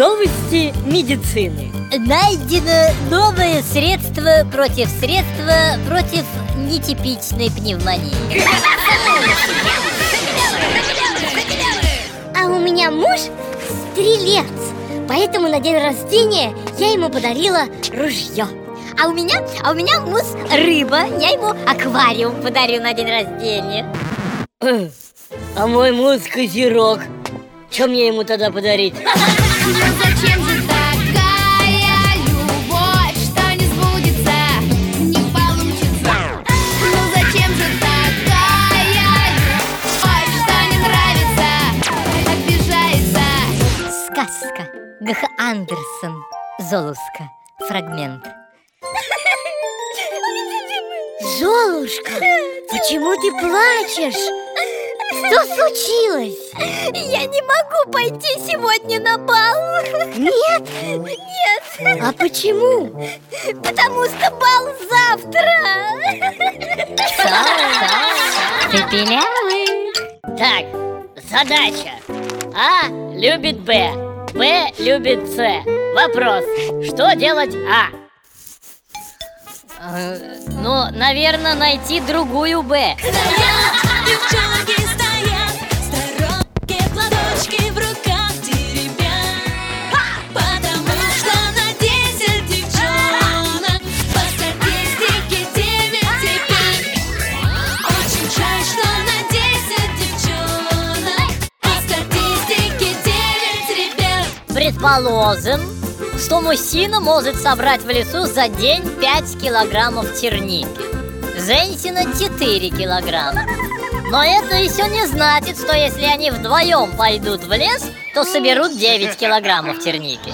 области медицины. Найдено новое средство против средства против нетипичной пневмонии. А у меня муж стрелец. Поэтому на день рождения я ему подарила ружье. А у меня, а у меня муж рыба. Я ему аквариум подарю на день рождения. Э, А мой муж козерог. Чем мне ему тогда подарить? Сказка. Г.Х. Андерсон. Золушка. Фрагмент. Золушка, почему ты плачешь? Что случилось? Я не могу пойти сегодня на бал Нет? Нет, А почему? потому что бал завтра Пепелявый Так, задача А любит Б Б любит С Вопрос, что делать А? Э, Ну, наверное, найти другую Б Предположим, что мужчина может собрать в лесу за день 5 килограммов черники. Женщина 4 килограмма. Но это еще не значит, что если они вдвоем пойдут в лес, то соберут 9 килограммов черники